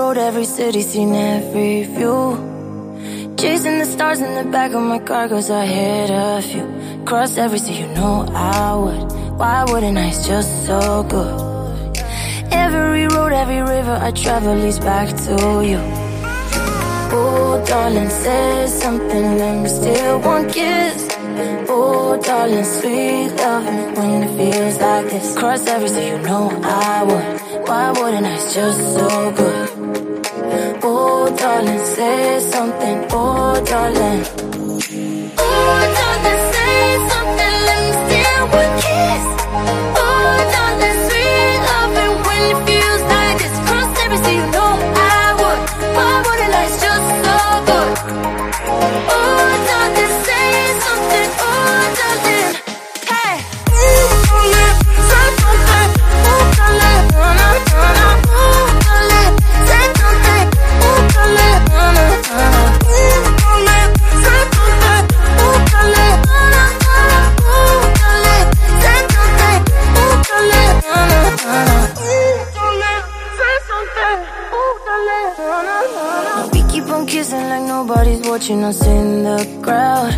every city, seen every view. Chasing the stars in the back of my car, cause I hit a few. Cross every sea, you know I would. Why wouldn't I? It's just so good. Every road, every river I travel leads back to you. Oh, darling, say something, let me steal one kiss. Oh, darling, sweet loving when it feels like this. Cross every you know I would. Why wouldn't I? It's just so good. Oh, darling, say something. Oh, darling. On kissing like nobody's watching us in the crowd.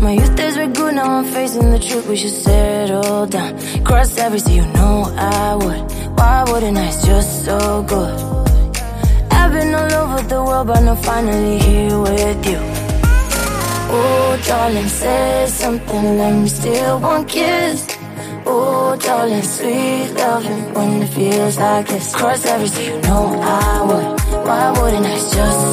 My youth days were good, now I'm facing the truth. We should settle down. Cross every sea, you know I would. Why wouldn't I? It's just so good. I've been all over the world, but I'm finally here with you. Oh, darling, say something, let me steal one kiss. Oh, darling, sweet loving when it feels like this. Cross every sea, you know I would. Why wouldn't I? It's just.